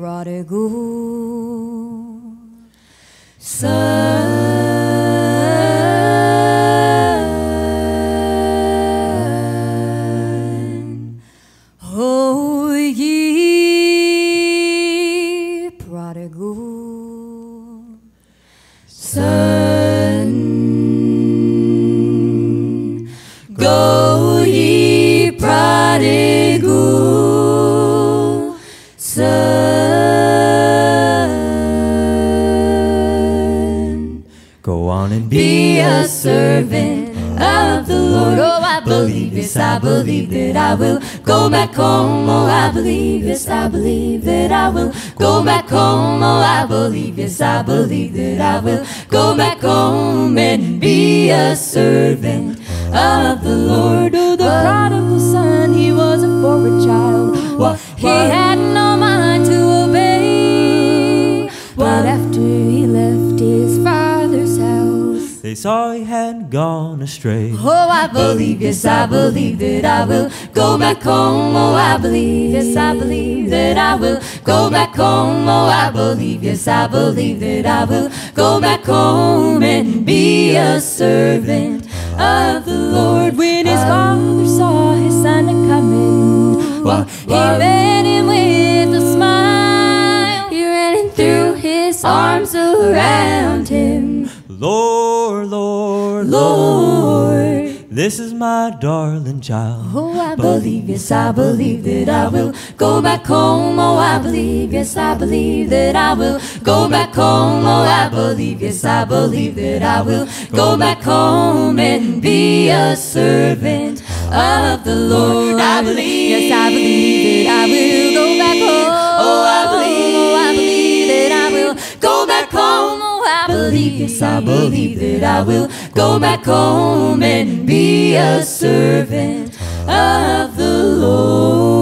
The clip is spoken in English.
prodigal son. prodigal servant of the Lord. Oh, I believe, this, I believe that I will go back home. Oh, I believe, this, I believe that I will go back home. Oh, I believe, this, I believe that I will go back home and be a servant of the Lord. Oh, the prodigal son, he was a forward child. Well, he house, They saw he had gone astray. Oh, I believe, yes, I believe that I will go back home. Oh, I believe, yes, I believe that I will go back home. Oh, I believe, yes, I believe that I will go back home and be a servant of the Lord. When his father saw his son coming, well, he met him with a smile. He ran and threw his arms around him. Lord, Lord, Lord. This is my darling child. Oh, I believe, yes, I believe that I will go back home. Oh, I believe, yes, I believe that I will go back home. Oh, I believe, yes, I believe that I will go back home and be a servant of the Lord. I believe, yes, I believe that I will go back home. Oh, I believe, oh, I believe that I will go back home. I believe, yes, I believe that I will go back home and be a servant of the. Lord.